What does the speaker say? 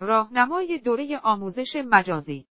راهنمای دوره آموزش مجازی.